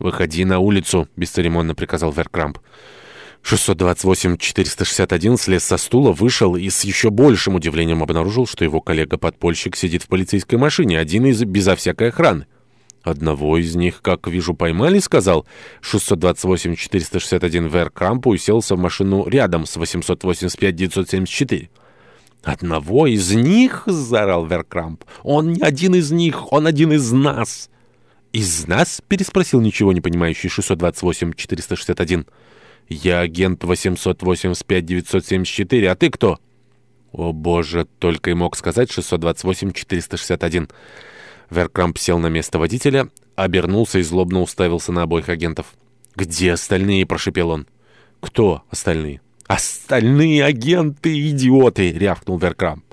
«Выходи на улицу», — бесцеремонно приказал Веркрамп. 628-461 слез со стула, вышел и с еще большим удивлением обнаружил, что его коллега-подпольщик сидит в полицейской машине, один из безо всякой охраны. «Одного из них, как вижу, поймали», — сказал 628-461 Вер Крампу и селся в машину рядом с 885-974. «Одного из них?» — заорал Веркрамп. «Он не один из них, он один из нас!» «Из нас?» — переспросил ничего не понимающий 628-461. «Я агент 808-5-974, а ты кто?» «О боже!» — только и мог сказать 628-461. Веркрамп сел на место водителя, обернулся и злобно уставился на обоих агентов. «Где остальные?» — прошепел он. «Кто остальные?» «Остальные агенты, идиоты!» — рявкнул Веркрамп.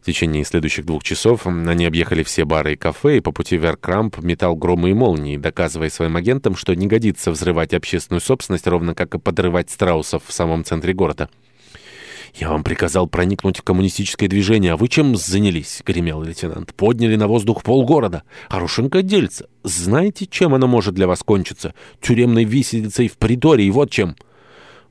В течение следующих двух часов они объехали все бары и кафе, и по пути Веркрамп метал громы и молнии, доказывая своим агентам, что не годится взрывать общественную собственность, ровно как и подрывать страусов в самом центре города. «Я вам приказал проникнуть в коммунистическое движение, а вы чем занялись?» — гремел лейтенант. «Подняли на воздух полгорода. Хорошенько дельца, Знаете, чем оно может для вас кончиться? Тюремной виселицей в притории, вот чем!»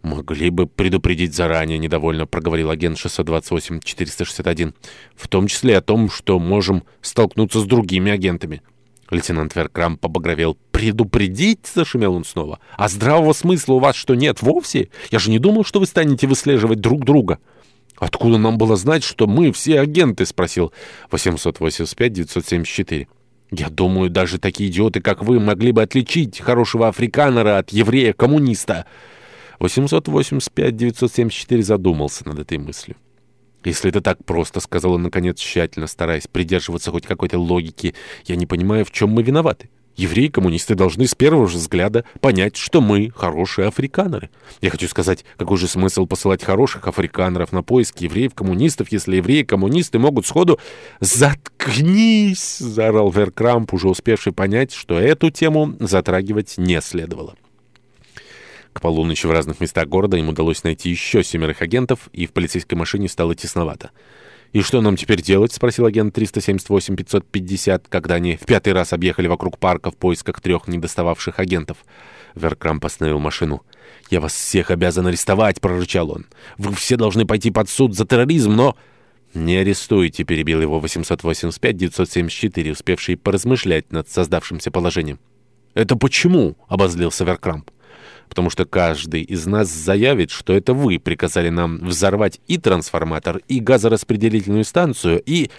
«Могли бы предупредить заранее», — недовольно проговорил агент 628-461, «в том числе о том, что можем столкнуться с другими агентами». Лейтенант Веркрам побагровел. «Предупредить?» — зашумел он снова. «А здравого смысла у вас что, нет вовсе? Я же не думал, что вы станете выслеживать друг друга». «Откуда нам было знать, что мы все агенты?» — спросил 885-974. «Я думаю, даже такие идиоты, как вы, могли бы отличить хорошего африканера от еврея-коммуниста». 885-974 задумался над этой мыслью. «Если это так просто», — сказал он, наконец, тщательно стараясь придерживаться хоть какой-то логики, «я не понимаю, в чем мы виноваты». Евреи-коммунисты должны с первого же взгляда понять, что мы хорошие африканеры. Я хочу сказать, какой же смысл посылать хороших африканеров на поиски евреев-коммунистов, если евреи-коммунисты могут сходу «Заткнись!» — заорал Веркрамп, уже успевший понять, что эту тему затрагивать не следовало. К полуночи в разных местах города им удалось найти еще семерых агентов, и в полицейской машине стало тесновато. «И что нам теперь делать?» — спросил агент 378-550, когда они в пятый раз объехали вокруг парка в поисках трех недостававших агентов. Веркрамп остановил машину. «Я вас всех обязан арестовать!» — прорычал он. «Вы все должны пойти под суд за терроризм, но...» «Не арестуйте!» — перебил его 885-974, успевший поразмышлять над создавшимся положением. «Это почему?» — обозлился Веркрамп потому что каждый из нас заявит, что это вы приказали нам взорвать и трансформатор, и газораспределительную станцию, и...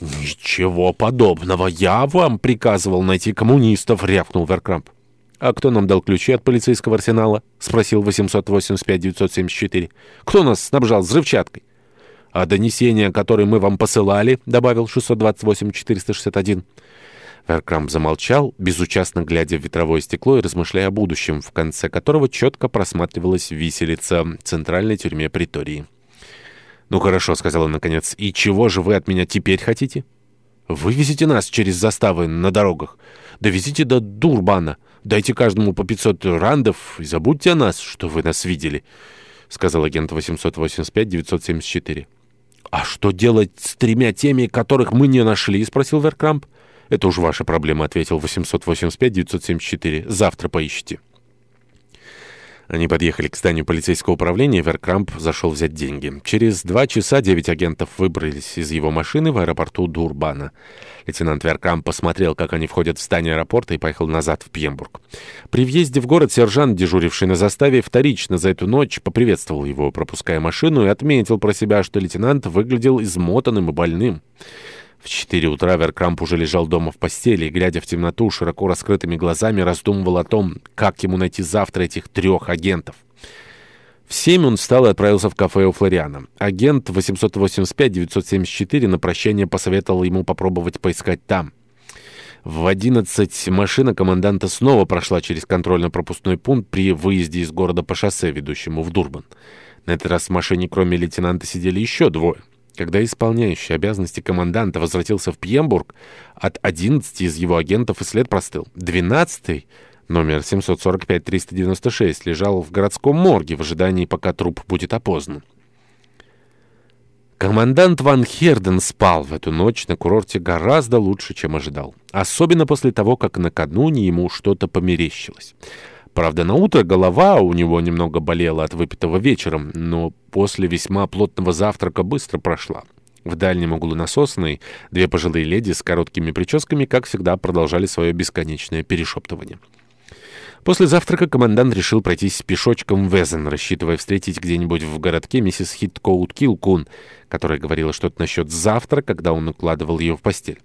«Ничего подобного! Я вам приказывал найти коммунистов!» — рявкнул Веркрамп. «А кто нам дал ключи от полицейского арсенала?» — спросил 885-974. «Кто нас снабжал взрывчаткой?» «А донесение, которое мы вам посылали?» — добавил 628-461. Веркрам замолчал, безучастно глядя в ветровое стекло и размышляя о будущем, в конце которого четко просматривалась виселица в центральной тюрьме Притории. «Ну хорошо», — сказал он наконец, — «и чего же вы от меня теперь хотите?» «Вывезите нас через заставы на дорогах, довезите до Дурбана, дайте каждому по 500 рандов и забудьте о нас, что вы нас видели», — сказал агент 885-974. «А что делать с тремя теми, которых мы не нашли?» — спросил Веркрамп. «Это уж ваша проблема», — ответил 885-974. «Завтра поищите». Они подъехали к зданию полицейского управления, и Веркрамп зашел взять деньги. Через два часа девять агентов выбрались из его машины в аэропорту Дурбана. Лейтенант Веркрамп посмотрел, как они входят в здание аэропорта, и поехал назад в Пьембург. При въезде в город сержант, дежуривший на заставе, вторично за эту ночь поприветствовал его, пропуская машину, и отметил про себя, что лейтенант выглядел измотанным и больным. В четыре утра Веркрамп уже лежал дома в постели и, глядя в темноту, широко раскрытыми глазами раздумывал о том, как ему найти завтра этих трех агентов. В семь он встал и отправился в кафе у Флориана. Агент 885-974 на прощание посоветовал ему попробовать поискать там. В 11 машина команданта снова прошла через контрольно-пропускной пункт при выезде из города по шоссе, ведущему в Дурбан. На этот раз в машине кроме лейтенанта сидели еще двое. Когда исполняющий обязанности команданта возвратился в Пьембург, от 11 из его агентов и след простыл. 12 номер 745-396, лежал в городском морге в ожидании, пока труп будет опознан. Командант Ван Херден спал в эту ночь на курорте гораздо лучше, чем ожидал. Особенно после того, как накануне ему что-то померещилось. Правда, на утро голова у него немного болела от выпитого вечером, но после весьма плотного завтрака быстро прошла. В дальнем углу насосной две пожилые леди с короткими прическами, как всегда, продолжали свое бесконечное перешептывание. После завтрака командант решил пройтись пешочком в Эзен, рассчитывая встретить где-нибудь в городке миссис Хиткоут Килкун, которая говорила что-то насчет завтра, когда он укладывал ее в постель.